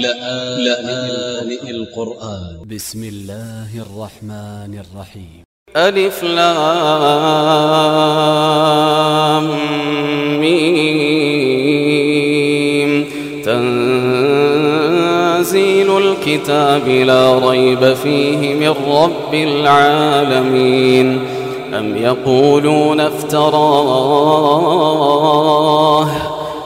لآن القرآن. ب س م الله الرحمن الرحيم. ألف لام ميم. تنزيل الكتاب لا ريب فيه من رب العالمين. أم يقولون افتراه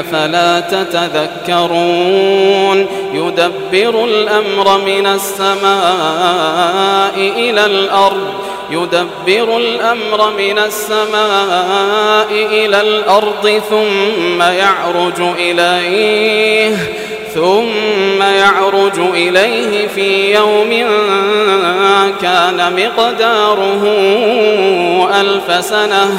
أفلا تتذكرون؟ يدبر الأمر من السماء إلى الأرض. يدبر الأمر من السماء إلى الأرض ثم يعرج إليه ثم يعرج إليه في يوم كان مقداره ألف سنة.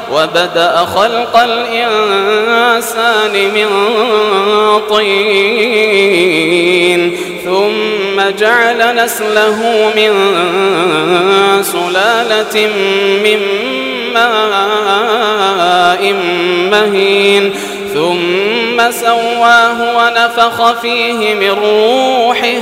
وبدأ خلق الإنسان من طين ثم جعل نسله من سلالة من ماء مهين ثم سواه ونفخ فيه من روحه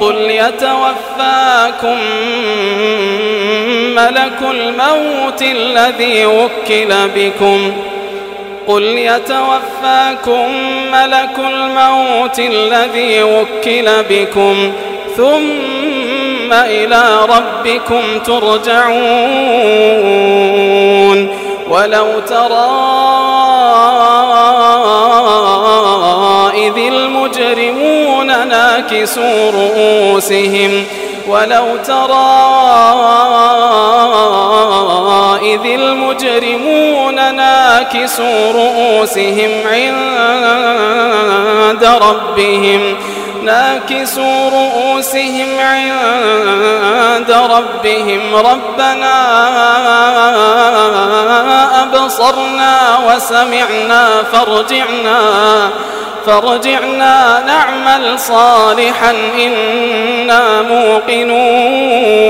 قل يتوفاكم ملك الموت الذي وكل بكم قل يتوفاكم ملك الموت الذي وكل بكم ثم إلى ربكم ترجعون ولو ترى إذ ناكسوا رؤوسهم ولو ترى إذ المجرمون ناكسوا رؤوسهم عند ربهم ناكسوا رؤوسهم عند ربهم. ربنا أبصرنا وسمعنا فارجعنا. فارجعنا نعمل صالحا إنا موقنون.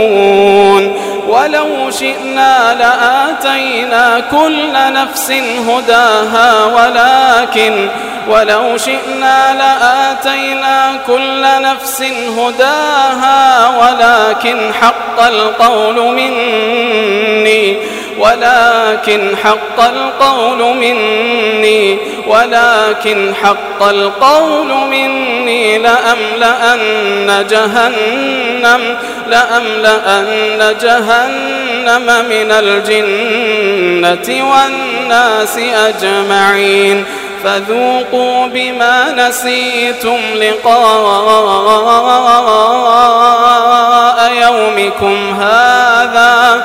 ولو شئنا لآتينا كل نفس هداها ولكن ولو شئنا لآتينا كل نفس هداها ولكن حق القول مني. ولكن حق القول مني ولكن حق القول مني لأملأن جهنم لأملأن جهنم من الجنة والناس أجمعين. فذوقوا بما نسيتم لقاء يومكم هذا.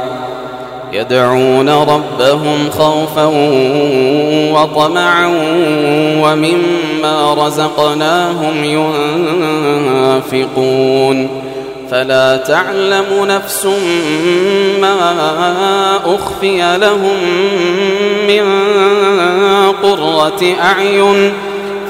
يدعون ربهم خوفا وطمعا ومما رزقناهم ينفقون. فلا تعلم نفس ما أخفي لهم من قرة أعين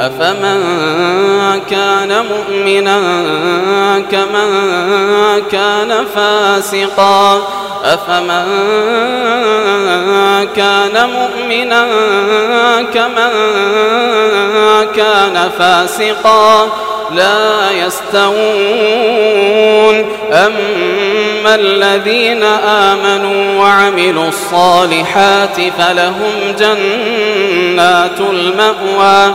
أفمن كان مؤمنا كمن كان فاسقا؟ أفمن كان مؤمنا كمن كان فاسقا؟ لا يستوون. أما الذين آمنوا وعملوا الصالحات فلهم جنات المأوى.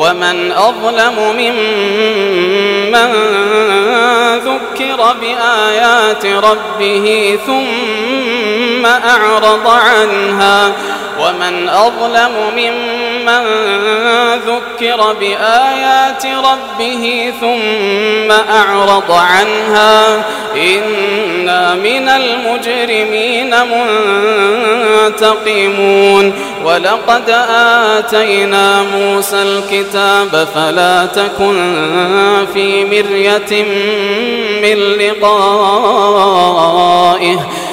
ومن أظلم ممن ذكر بآيات ربه ثم أعرض عنها ومن أظلم ممن ذكر بآيات ربه ثم أعرض عنها من المجرمين منتقمون. ولقد آتينا موسى الكتاب فلا تكن في مرية من لقائه.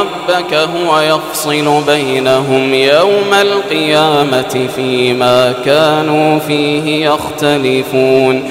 ربك هو يفصل بينهم يوم القيامة فيما كانوا فيه يختلفون